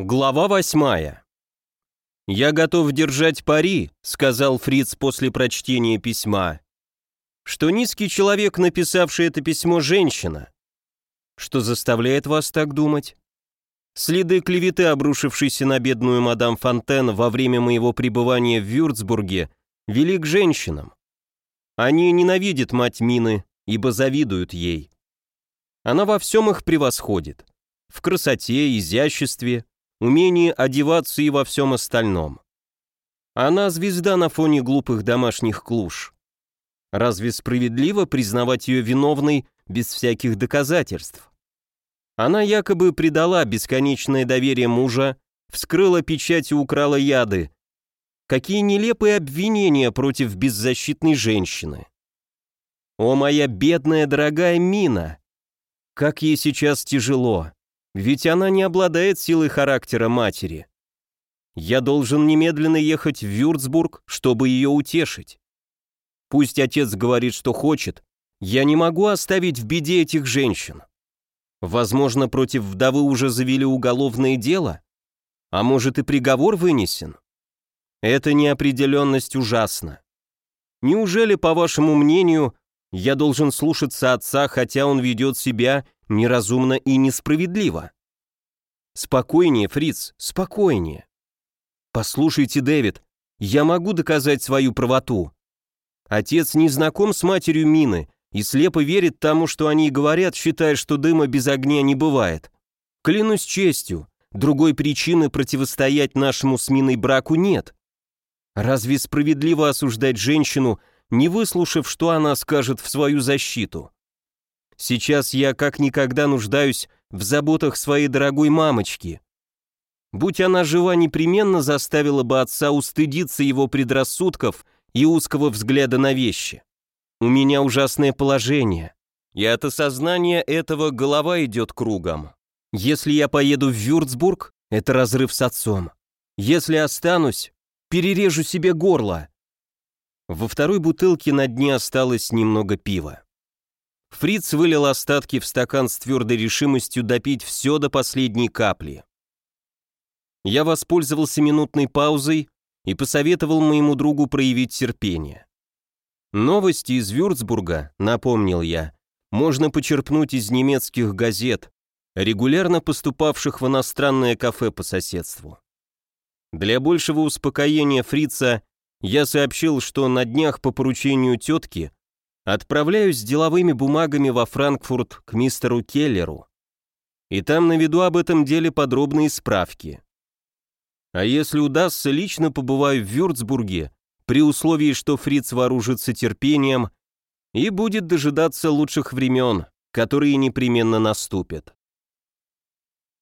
Глава восьмая. «Я готов держать пари», — сказал Фриц после прочтения письма, «что низкий человек, написавший это письмо, женщина. Что заставляет вас так думать?» Следы клеветы, обрушившейся на бедную мадам Фонтен во время моего пребывания в Вюрцбурге, вели к женщинам. Они ненавидят мать Мины, ибо завидуют ей. Она во всем их превосходит. В красоте, изяществе, умении одеваться и во всем остальном. Она звезда на фоне глупых домашних клуш. Разве справедливо признавать ее виновной без всяких доказательств? Она якобы предала бесконечное доверие мужа, вскрыла печать и украла яды. Какие нелепые обвинения против беззащитной женщины. О, моя бедная дорогая Мина! Как ей сейчас тяжело. Ведь она не обладает силой характера матери. Я должен немедленно ехать в Вюрцбург, чтобы ее утешить. Пусть отец говорит, что хочет, я не могу оставить в беде этих женщин. Возможно, против вдовы уже завели уголовное дело? А может и приговор вынесен? Эта неопределенность ужасна. Неужели, по вашему мнению, я должен слушаться отца, хотя он ведет себя неразумно и несправедливо. Спокойнее, Фриц, спокойнее. Послушайте, Дэвид, я могу доказать свою правоту. Отец не знаком с матерью Мины и слепо верит тому, что они говорят, считая, что дыма без огня не бывает. Клянусь честью, другой причины противостоять нашему с Миной браку нет. Разве справедливо осуждать женщину, не выслушав, что она скажет в свою защиту? Сейчас я как никогда нуждаюсь в заботах своей дорогой мамочки. Будь она жива, непременно заставила бы отца устыдиться его предрассудков и узкого взгляда на вещи. У меня ужасное положение, и от осознания этого голова идет кругом. Если я поеду в Вюрцбург, это разрыв с отцом. Если останусь, перережу себе горло. Во второй бутылке на дне осталось немного пива. Фриц вылил остатки в стакан с твердой решимостью допить все до последней капли. Я воспользовался минутной паузой и посоветовал моему другу проявить терпение. Новости из Вюрцбурга, напомнил я, можно почерпнуть из немецких газет, регулярно поступавших в иностранное кафе по соседству. Для большего успокоения Фрица я сообщил, что на днях по поручению тетки Отправляюсь с деловыми бумагами во Франкфурт к мистеру Келлеру. И там наведу об этом деле подробные справки. А если удастся, лично побываю в Вюрцбурге, при условии, что Фриц вооружится терпением и будет дожидаться лучших времен, которые непременно наступят.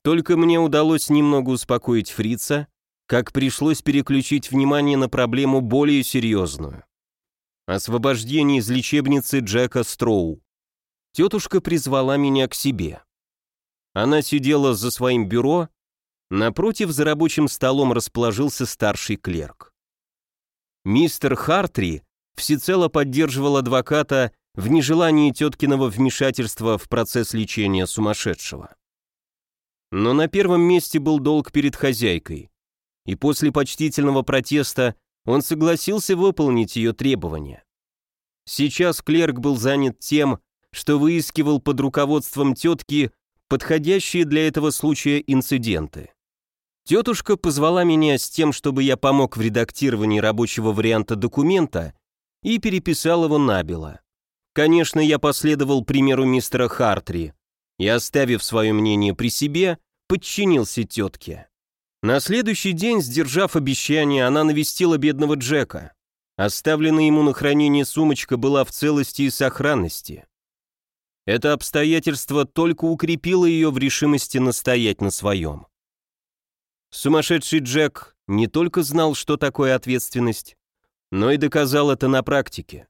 Только мне удалось немного успокоить Фрица, как пришлось переключить внимание на проблему более серьезную. Освобождение из лечебницы Джека Строу. Тетушка призвала меня к себе. Она сидела за своим бюро, напротив за рабочим столом расположился старший клерк. Мистер Хартри всецело поддерживал адвоката в нежелании теткиного вмешательства в процесс лечения сумасшедшего. Но на первом месте был долг перед хозяйкой, и после почтительного протеста он согласился выполнить ее требования. Сейчас клерк был занят тем, что выискивал под руководством тетки подходящие для этого случая инциденты. Тетушка позвала меня с тем, чтобы я помог в редактировании рабочего варианта документа и переписал его набело. Конечно, я последовал примеру мистера Хартри и, оставив свое мнение при себе, подчинился тетке. На следующий день, сдержав обещание, она навестила бедного Джека. Оставленная ему на хранение сумочка была в целости и сохранности. Это обстоятельство только укрепило ее в решимости настоять на своем. Сумасшедший Джек не только знал, что такое ответственность, но и доказал это на практике.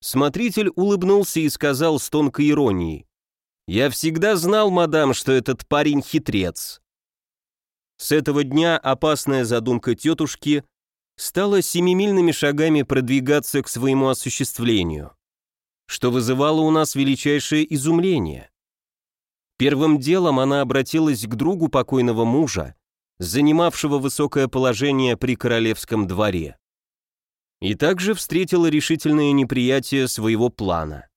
Смотритель улыбнулся и сказал с тонкой иронией, «Я всегда знал, мадам, что этот парень хитрец. С этого дня опасная задумка тетушки стала семимильными шагами продвигаться к своему осуществлению, что вызывало у нас величайшее изумление. Первым делом она обратилась к другу покойного мужа занимавшего высокое положение при королевском дворе. И также встретила решительное неприятие своего плана.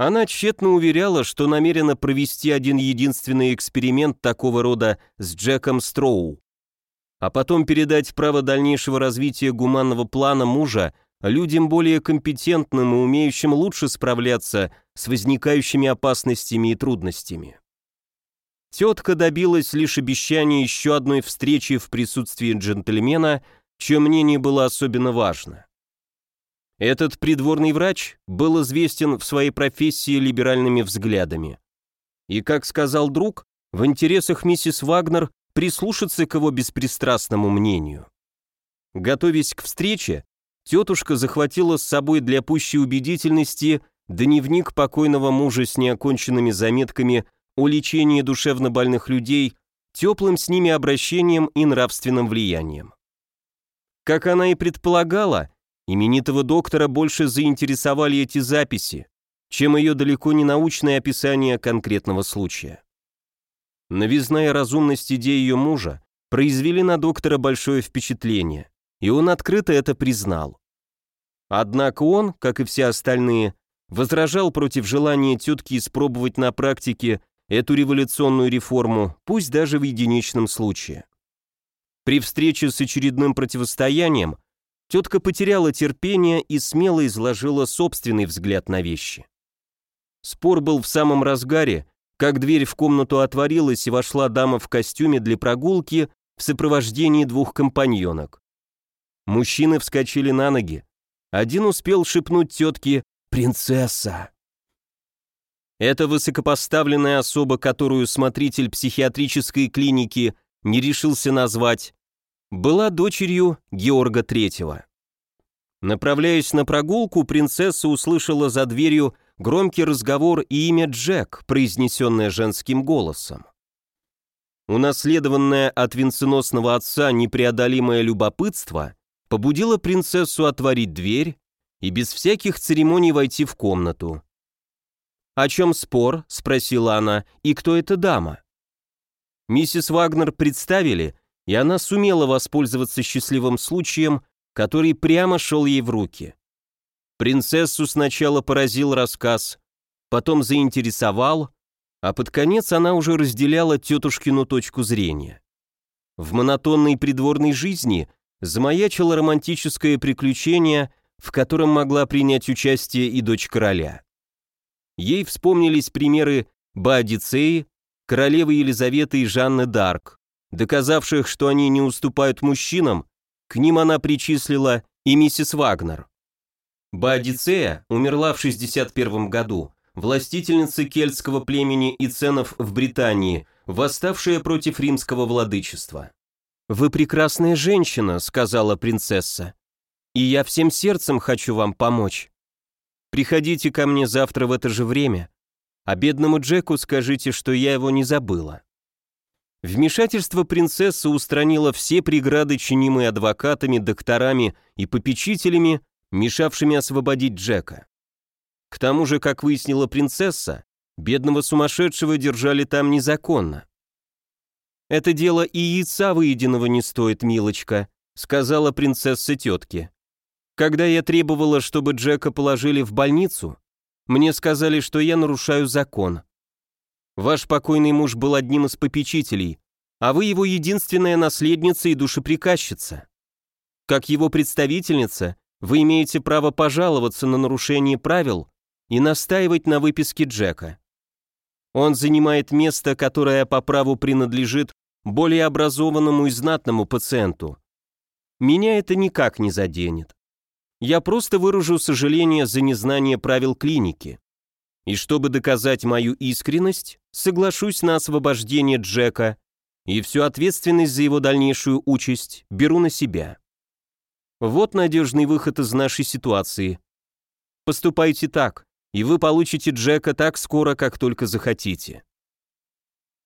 Она тщетно уверяла, что намерена провести один единственный эксперимент такого рода с Джеком Строу, а потом передать право дальнейшего развития гуманного плана мужа людям более компетентным и умеющим лучше справляться с возникающими опасностями и трудностями. Тетка добилась лишь обещания еще одной встречи в присутствии джентльмена, чье мнение было особенно важно. Этот придворный врач был известен в своей профессии либеральными взглядами. И, как сказал друг, в интересах миссис Вагнер прислушаться к его беспристрастному мнению. Готовясь к встрече, тетушка захватила с собой для пущей убедительности дневник покойного мужа с неоконченными заметками о лечении душевнобольных людей, теплым с ними обращением и нравственным влиянием. Как она и предполагала, именитого доктора больше заинтересовали эти записи, чем ее далеко не научное описание конкретного случая. Новизна разумность идей ее мужа произвели на доктора большое впечатление, и он открыто это признал. Однако он, как и все остальные, возражал против желания тетки испробовать на практике эту революционную реформу, пусть даже в единичном случае. При встрече с очередным противостоянием тетка потеряла терпение и смело изложила собственный взгляд на вещи. Спор был в самом разгаре, как дверь в комнату отворилась и вошла дама в костюме для прогулки в сопровождении двух компаньонок. Мужчины вскочили на ноги. Один успел шепнуть тетке «Принцесса!». Эта высокопоставленная особа, которую смотритель психиатрической клиники не решился назвать, была дочерью Георга Третьего. Направляясь на прогулку, принцесса услышала за дверью громкий разговор и имя Джек, произнесенное женским голосом. Унаследованное от венценосного отца непреодолимое любопытство побудило принцессу отворить дверь и без всяких церемоний войти в комнату. «О чем спор?» — спросила она. «И кто эта дама?» Миссис Вагнер представили, и она сумела воспользоваться счастливым случаем, который прямо шел ей в руки. Принцессу сначала поразил рассказ, потом заинтересовал, а под конец она уже разделяла тетушкину точку зрения. В монотонной придворной жизни замаячило романтическое приключение, в котором могла принять участие и дочь короля. Ей вспомнились примеры Баодицеи, королевы Елизаветы и Жанны Д'Арк, доказавших, что они не уступают мужчинам, к ним она причислила и миссис Вагнер. Баодицея умерла в 61 году, властительница кельтского племени и ценов в Британии, восставшая против римского владычества. «Вы прекрасная женщина», — сказала принцесса, — «и я всем сердцем хочу вам помочь». Приходите ко мне завтра в это же время, а бедному Джеку скажите, что я его не забыла». Вмешательство принцессы устранило все преграды, чинимые адвокатами, докторами и попечителями, мешавшими освободить Джека. К тому же, как выяснила принцесса, бедного сумасшедшего держали там незаконно. «Это дело и яйца выеденного не стоит, милочка», сказала принцесса тетке. Когда я требовала, чтобы Джека положили в больницу, мне сказали, что я нарушаю закон. Ваш покойный муж был одним из попечителей, а вы его единственная наследница и душеприказчица. Как его представительница, вы имеете право пожаловаться на нарушение правил и настаивать на выписке Джека. Он занимает место, которое по праву принадлежит более образованному и знатному пациенту. Меня это никак не заденет. Я просто выражу сожаление за незнание правил клиники. И чтобы доказать мою искренность, соглашусь на освобождение Джека и всю ответственность за его дальнейшую участь беру на себя. Вот надежный выход из нашей ситуации. Поступайте так, и вы получите Джека так скоро, как только захотите.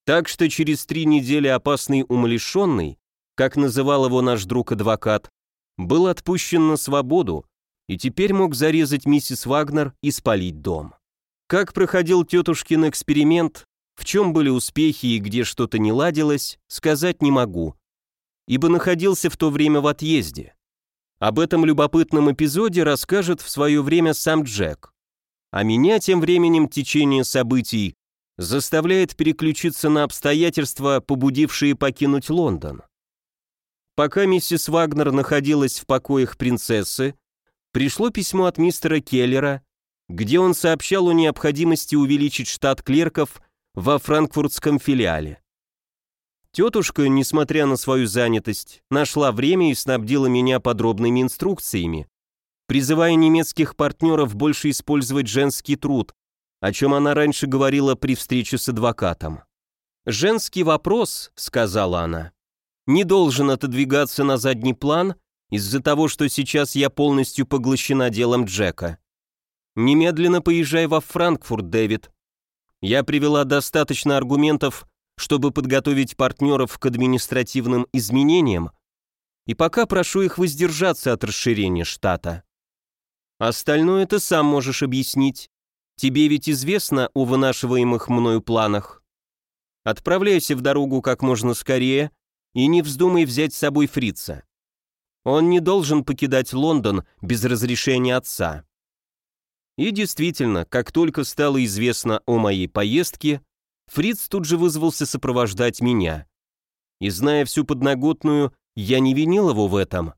Так что через три недели опасный умалишенный, как называл его наш друг-адвокат, был отпущен на свободу и теперь мог зарезать миссис Вагнер и спалить дом. Как проходил тетушкин эксперимент, В чем были успехи и где что-то не ладилось, сказать не могу, ибо находился в то время в отъезде. Об этом любопытном эпизоде расскажет в свое время сам Джек. А меня тем временем течение событий заставляет переключиться на обстоятельства, побудившие покинуть Лондон. Пока миссис Вагнер находилась в покоях принцессы, пришло письмо от мистера Келлера, где он сообщал о необходимости увеличить штат клерков во франкфуртском филиале. Тетушка, несмотря на свою занятость, нашла время и снабдила меня подробными инструкциями, призывая немецких партнеров больше использовать женский труд, о чем она раньше говорила при встрече с адвокатом. «Женский вопрос», — сказала она, — «не должен отодвигаться на задний план из-за того, что сейчас я полностью поглощена делом Джека. Немедленно поезжай во Франкфурт, Дэвид. Я привела достаточно аргументов, чтобы подготовить партнеров к административным изменениям, и пока прошу их воздержаться от расширения штата. Остальное ты сам можешь объяснить. Тебе ведь известно о вынашиваемых мною планах. Отправляйся в дорогу как можно скорее и не вздумай взять с собой фрица. Он не должен покидать Лондон без разрешения отца. И действительно, как только стало известно о моей поездке, Фриц тут же вызвался сопровождать меня. И зная всю подноготную, я не винил его в этом.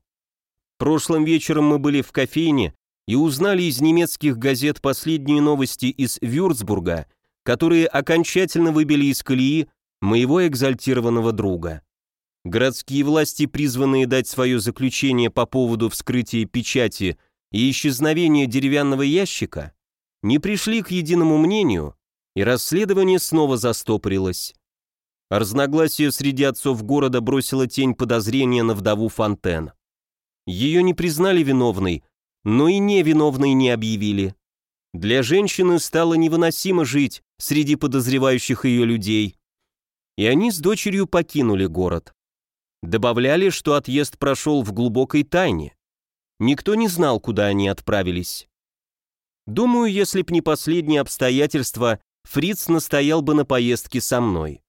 Прошлым вечером мы были в кофейне и узнали из немецких газет последние новости из Вюрцбурга, которые окончательно выбили из колеи моего экзальтированного друга. Городские власти, призванные дать свое заключение по поводу вскрытия печати и исчезновения деревянного ящика, не пришли к единому мнению и расследование снова застопорилось. Разногласие среди отцов города бросило тень подозрения на вдову Фонтен. Ее не признали виновной, но и невиновной не объявили. Для женщины стало невыносимо жить среди подозревающих ее людей. И они с дочерью покинули город. Добавляли, что отъезд прошел в глубокой тайне. Никто не знал, куда они отправились. Думаю, если б не последние обстоятельства, Фриц настоял бы на поездке со мной.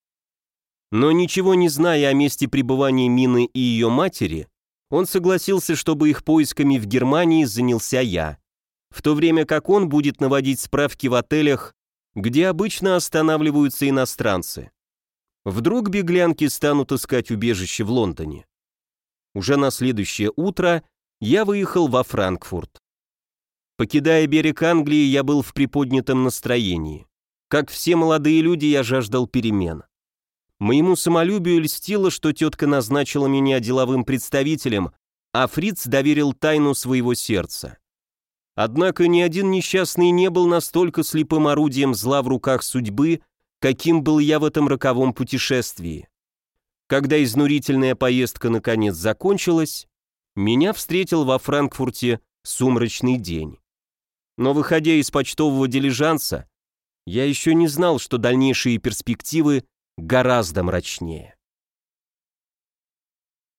Но ничего не зная о месте пребывания Мины и ее матери, он согласился, чтобы их поисками в Германии занялся я, в то время как он будет наводить справки в отелях, где обычно останавливаются иностранцы. Вдруг беглянки станут искать убежище в Лондоне. Уже на следующее утро я выехал во Франкфурт. Покидая берег Англии, я был в приподнятом настроении. Как все молодые люди, я жаждал перемен. Моему самолюбию льстило, что тетка назначила меня деловым представителем, а Фриц доверил тайну своего сердца. Однако ни один несчастный не был настолько слепым орудием зла в руках судьбы, каким был я в этом роковом путешествии. Когда изнурительная поездка наконец закончилась, меня встретил во Франкфурте сумрачный день. Но выходя из почтового дилижанса, я еще не знал, что дальнейшие перспективы гораздо мрачнее.